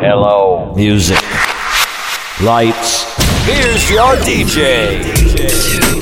Hello. Music. Lights. Here's your DJ. DJ.